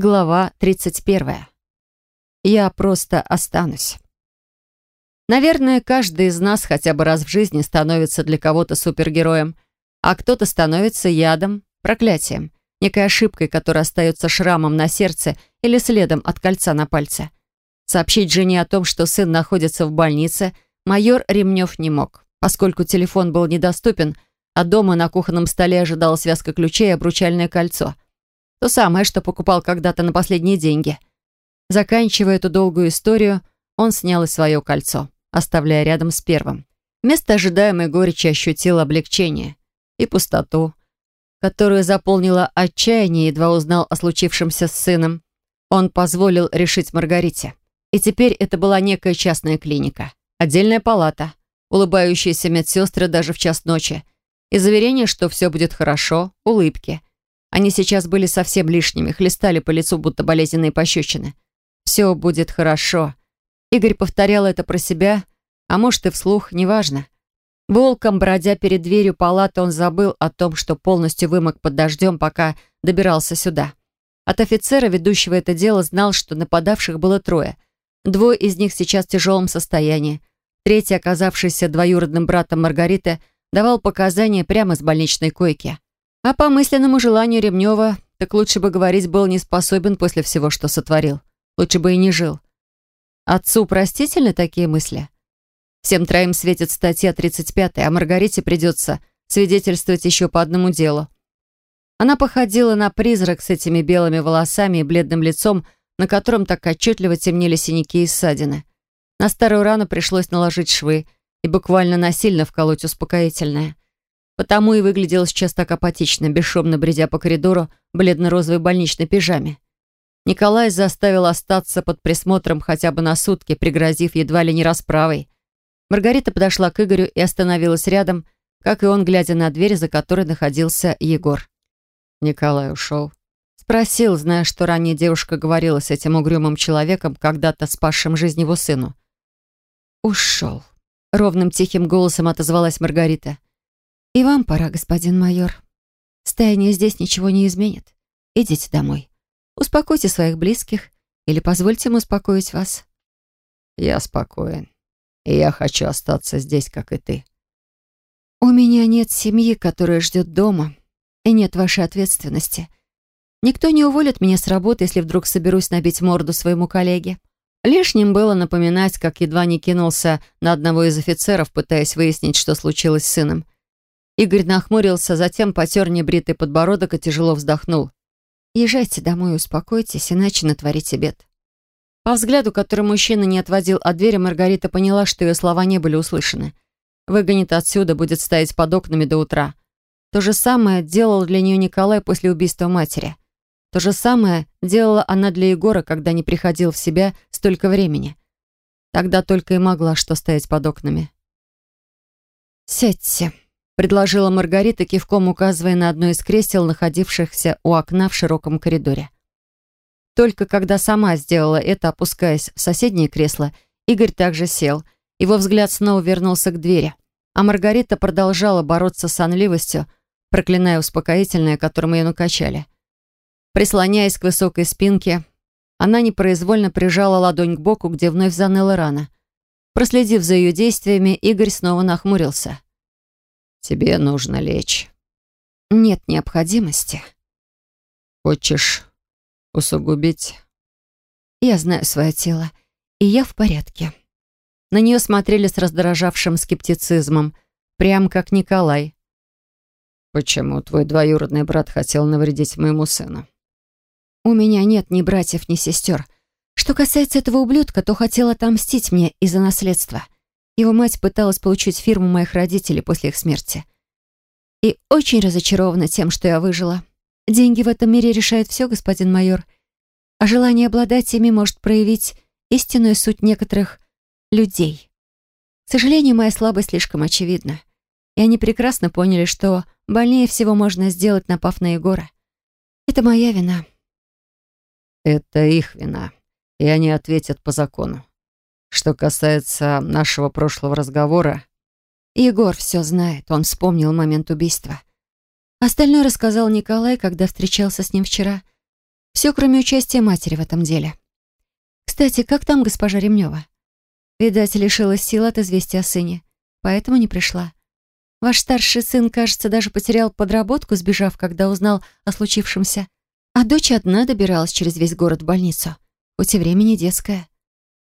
Глава 31. Я просто останусь. Наверное, каждый из нас хотя бы раз в жизни становится для кого-то супергероем, а кто-то становится ядом, проклятием, некой ошибкой, которая остается шрамом на сердце или следом от кольца на пальце. Сообщить жене о том, что сын находится в больнице, майор Ремнев не мог, поскольку телефон был недоступен, а дома на кухонном столе ожидала связка ключей и обручальное кольцо — то самое, что покупал когда-то на последние деньги. Заканчивая эту долгую историю, он снял и свое кольцо, оставляя рядом с первым. Вместо ожидаемой горечи ощутил облегчение и пустоту, которую заполнило отчаяние, едва узнал о случившемся с сыном. Он позволил решить Маргарите. И теперь это была некая частная клиника. Отдельная палата, улыбающиеся медсестры даже в час ночи. И заверение, что все будет хорошо, улыбки. Они сейчас были совсем лишними, хлестали по лицу, будто болезненные пощечины. «Все будет хорошо». Игорь повторял это про себя, а может и вслух, неважно. Волком, бродя перед дверью палаты, он забыл о том, что полностью вымок под дождем, пока добирался сюда. От офицера, ведущего это дело, знал, что нападавших было трое. Двое из них сейчас в тяжелом состоянии. Третий, оказавшийся двоюродным братом Маргариты, давал показания прямо с больничной койки. А по мысленному желанию Ремнева, так лучше бы говорить, был не способен после всего, что сотворил. Лучше бы и не жил. Отцу простительны такие мысли? Всем троим светит статья 35 а Маргарите придется свидетельствовать еще по одному делу. Она походила на призрак с этими белыми волосами и бледным лицом, на котором так отчетливо темнели синяки и ссадины. На старую рану пришлось наложить швы и буквально насильно вколоть успокоительное. Потому и выглядел сейчас так апатично, бесшумно бредя по коридору бледно-розовой больничной пижаме. Николай заставил остаться под присмотром хотя бы на сутки, пригрозив едва ли не расправой. Маргарита подошла к Игорю и остановилась рядом, как и он, глядя на дверь, за которой находился Егор. Николай ушел. Спросил, зная, что ранее девушка говорила с этим угрюмым человеком, когда-то спасшим жизнь его сыну. «Ушел», — ровным тихим голосом отозвалась Маргарита. «И вам пора, господин майор. Стояние здесь ничего не изменит. Идите домой. Успокойте своих близких или позвольте им успокоить вас». «Я спокоен. И я хочу остаться здесь, как и ты». «У меня нет семьи, которая ждет дома, и нет вашей ответственности. Никто не уволит меня с работы, если вдруг соберусь набить морду своему коллеге». Лишним было напоминать, как едва не кинулся на одного из офицеров, пытаясь выяснить, что случилось с сыном. Игорь нахмурился, затем потер небритый подбородок и тяжело вздохнул. «Езжайте домой, успокойтесь, иначе натворите бед». По взгляду, который мужчина не отводил от двери, Маргарита поняла, что ее слова не были услышаны. Выгонит отсюда, будет стоять под окнами до утра. То же самое делал для нее Николай после убийства матери. То же самое делала она для Егора, когда не приходил в себя столько времени. Тогда только и могла что стоять под окнами. «Сядьте», предложила Маргарита, кивком указывая на одно из кресел, находившихся у окна в широком коридоре. Только когда сама сделала это, опускаясь в соседнее кресло, Игорь также сел. Его взгляд снова вернулся к двери. А Маргарита продолжала бороться с сонливостью, проклиная успокоительное, которым ее накачали. Прислоняясь к высокой спинке, она непроизвольно прижала ладонь к боку, где вновь заныла рана. Проследив за ее действиями, Игорь снова нахмурился. Тебе нужно лечь. Нет необходимости. Хочешь усугубить? Я знаю свое тело, и я в порядке. На нее смотрели с раздражавшим скептицизмом, прям как Николай. Почему твой двоюродный брат хотел навредить моему сыну? У меня нет ни братьев, ни сестер. Что касается этого ублюдка, то хотел отомстить мне из-за наследства — его мать пыталась получить фирму моих родителей после их смерти. И очень разочарована тем, что я выжила. Деньги в этом мире решают все, господин майор. А желание обладать ими может проявить истинную суть некоторых людей. К сожалению, моя слабость слишком очевидна. И они прекрасно поняли, что больнее всего можно сделать, напав на Егора. Это моя вина. Это их вина. И они ответят по закону. Что касается нашего прошлого разговора... Егор все знает, он вспомнил момент убийства. Остальное рассказал Николай, когда встречался с ним вчера. Все, кроме участия матери в этом деле. Кстати, как там госпожа Ремнева? Видать, лишилась сил от известия о сыне, поэтому не пришла. Ваш старший сын, кажется, даже потерял подработку, сбежав, когда узнал о случившемся. А дочь одна добиралась через весь город в больницу. Хоть и времени детское.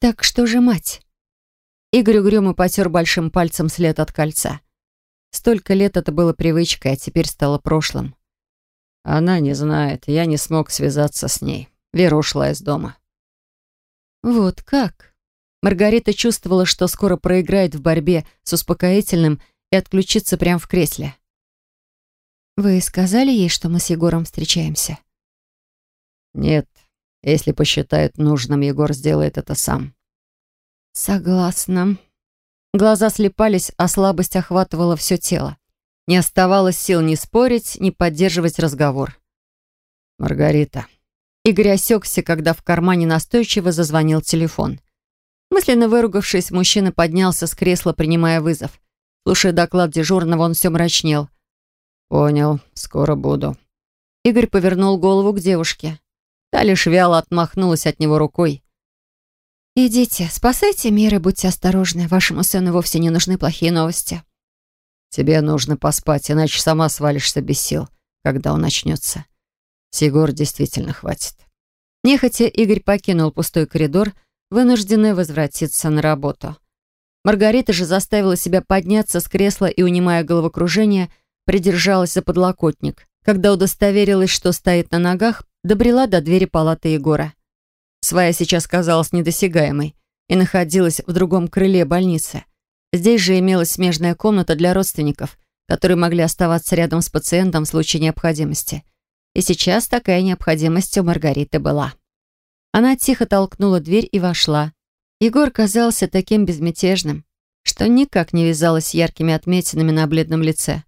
Так что же мать? Игорь угрюмо потер большим пальцем след от кольца. Столько лет это было привычкой, а теперь стало прошлым. Она не знает, я не смог связаться с ней. Вера ушла из дома. Вот как? Маргарита чувствовала, что скоро проиграет в борьбе с успокоительным и отключиться прямо в кресле. «Вы сказали ей, что мы с Егором встречаемся?» «Нет. Если посчитает нужным, Егор сделает это сам». «Согласна». Глаза слепались, а слабость охватывала все тело. Не оставалось сил ни спорить, ни поддерживать разговор. «Маргарита». Игорь осекся, когда в кармане настойчиво зазвонил телефон. Мысленно выругавшись, мужчина поднялся с кресла, принимая вызов. Слушая доклад дежурного, он все мрачнел. «Понял, скоро буду». Игорь повернул голову к девушке. Та лишь вяло отмахнулась от него рукой. «Идите, спасайте мир и будьте осторожны. Вашему сыну вовсе не нужны плохие новости». «Тебе нужно поспать, иначе сама свалишься без сил, когда он начнется. С Егор действительно хватит». Нехотя Игорь покинул пустой коридор, вынужденный возвратиться на работу. Маргарита же заставила себя подняться с кресла и, унимая головокружение, придержалась за подлокотник. Когда удостоверилась, что стоит на ногах, добрела до двери палаты Егора. Своя сейчас казалась недосягаемой и находилась в другом крыле больницы. Здесь же имелась смежная комната для родственников, которые могли оставаться рядом с пациентом в случае необходимости. И сейчас такая необходимость у Маргариты была. Она тихо толкнула дверь и вошла. Егор казался таким безмятежным, что никак не вязалось с яркими отметинами на бледном лице.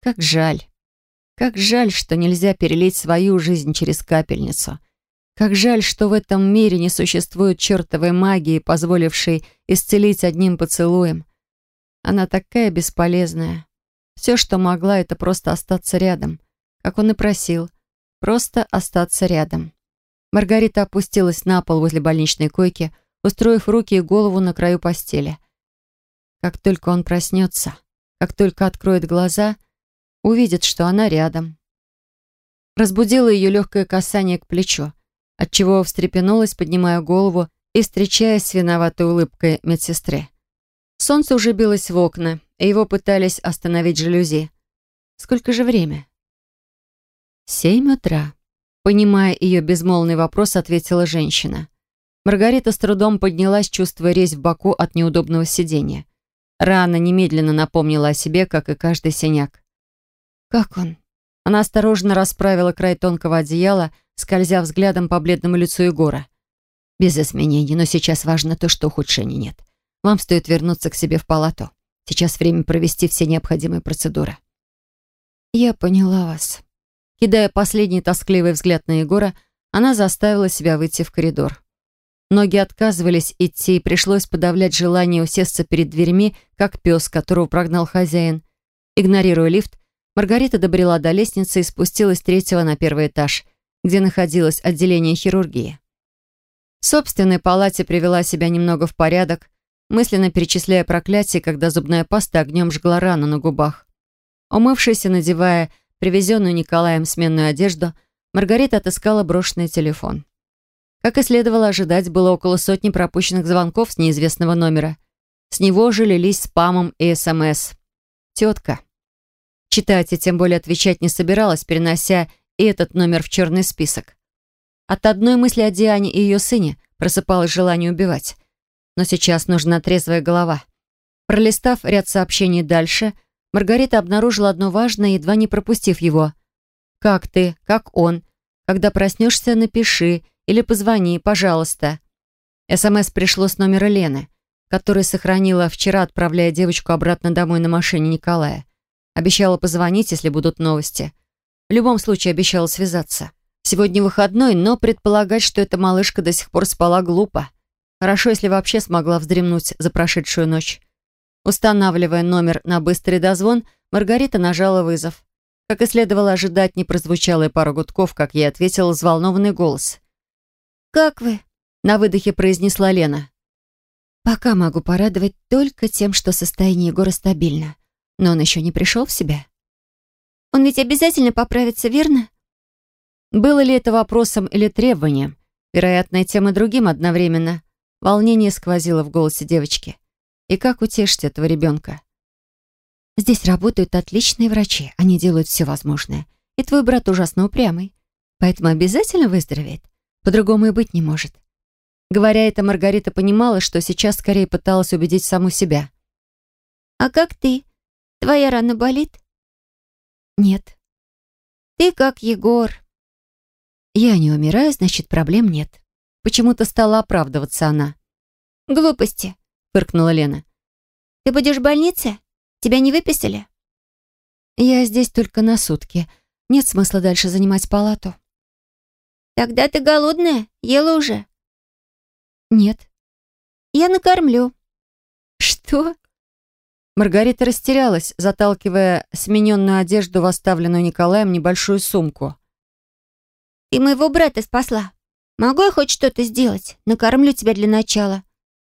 Как жаль. Как жаль, что нельзя перелить свою жизнь через капельницу. Как жаль, что в этом мире не существует чертовой магии, позволившей исцелить одним поцелуем. Она такая бесполезная. Все, что могла, это просто остаться рядом, как он и просил. Просто остаться рядом. Маргарита опустилась на пол возле больничной койки, устроив руки и голову на краю постели. Как только он проснется, как только откроет глаза, увидит, что она рядом. Разбудило ее легкое касание к плечу, отчего встрепенулась, поднимая голову и встречаясь с виноватой улыбкой медсестры. Солнце уже билось в окна, и его пытались остановить жалюзи. Сколько же время? Семь утра. Понимая ее безмолвный вопрос, ответила женщина. Маргарита с трудом поднялась, чувствуя резь в боку от неудобного сидения. Рана немедленно напомнила о себе, как и каждый синяк. «Как он?» Она осторожно расправила край тонкого одеяла, скользя взглядом по бледному лицу Егора. «Без изменений, но сейчас важно то, что ухудшений нет. Вам стоит вернуться к себе в палату. Сейчас время провести все необходимые процедуры». «Я поняла вас». Кидая последний тоскливый взгляд на Егора, она заставила себя выйти в коридор. Ноги отказывались идти, и пришлось подавлять желание усесться перед дверьми, как пес, которого прогнал хозяин. Игнорируя лифт, Маргарита добрела до лестницы и спустилась с третьего на первый этаж, где находилось отделение хирургии. В собственной палате привела себя немного в порядок, мысленно перечисляя проклятие, когда зубная паста огнем жгла рану на губах. Умывшись и надевая привезенную Николаем сменную одежду, Маргарита отыскала брошенный телефон. Как и следовало ожидать, было около сотни пропущенных звонков с неизвестного номера. С него же лились спамом и СМС. «Тетка». Читать и тем более отвечать не собиралась, перенося и этот номер в черный список. От одной мысли о Диане и ее сыне просыпалось желание убивать. Но сейчас нужна трезвая голова. Пролистав ряд сообщений дальше, Маргарита обнаружила одно важное, едва не пропустив его. «Как ты? Как он? Когда проснешься, напиши или позвони, пожалуйста». СМС пришло с номера Лены, который сохранила вчера, отправляя девочку обратно домой на машине Николая. Обещала позвонить, если будут новости. В любом случае обещала связаться. Сегодня выходной, но предполагать, что эта малышка до сих пор спала, глупо. Хорошо, если вообще смогла вздремнуть за прошедшую ночь. Устанавливая номер на быстрый дозвон, Маргарита нажала вызов. Как и следовало ожидать, не прозвучало и пару гудков, как ей ответил взволнованный голос. «Как вы?» — на выдохе произнесла Лена. «Пока могу порадовать только тем, что состояние Егора стабильно. Но он еще не пришел в себя». «Он ведь обязательно поправится, верно?» Было ли это вопросом или требованием? Вероятно, и тем и другим одновременно. Волнение сквозило в голосе девочки. И как утешить этого ребенка? Здесь работают отличные врачи. Они делают все возможное. И твой брат ужасно упрямый. Поэтому обязательно выздоровеет. По-другому и быть не может. Говоря это, Маргарита понимала, что сейчас скорее пыталась убедить саму себя. «А как ты? Твоя рана болит?» «Нет». «Ты как Егор». «Я не умираю, значит, проблем нет». Почему-то стала оправдываться она. «Глупости», — фыркнула Лена. «Ты будешь в больнице? Тебя не выписали?» «Я здесь только на сутки. Нет смысла дальше занимать палату». «Тогда ты голодная? Ела уже?» «Нет». «Я накормлю». «Что?» Маргарита растерялась, заталкивая смененную одежду в оставленную Николаем небольшую сумку. «Ты моего брата спасла. Могу я хоть что-то сделать? Накормлю тебя для начала».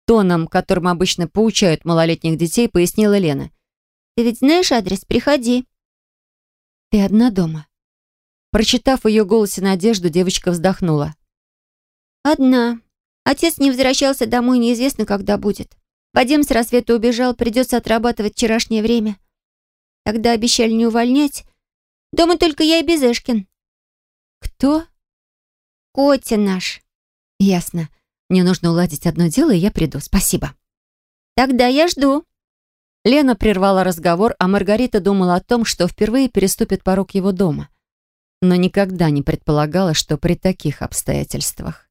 Тоном, которым обычно поучают малолетних детей, пояснила Лена. «Ты ведь знаешь адрес? Приходи». «Ты одна дома?» Прочитав ее голосе надежду, девочка вздохнула. «Одна. Отец не возвращался домой, неизвестно, когда будет. Вадим с рассвета убежал, придется отрабатывать вчерашнее время. Тогда обещали не увольнять. Дома только я и Безешкин». «Кто?» Котя наш». «Ясно. Мне нужно уладить одно дело, и я приду. Спасибо». «Тогда я жду». Лена прервала разговор, а Маргарита думала о том, что впервые переступит порог его дома. Но никогда не предполагала, что при таких обстоятельствах.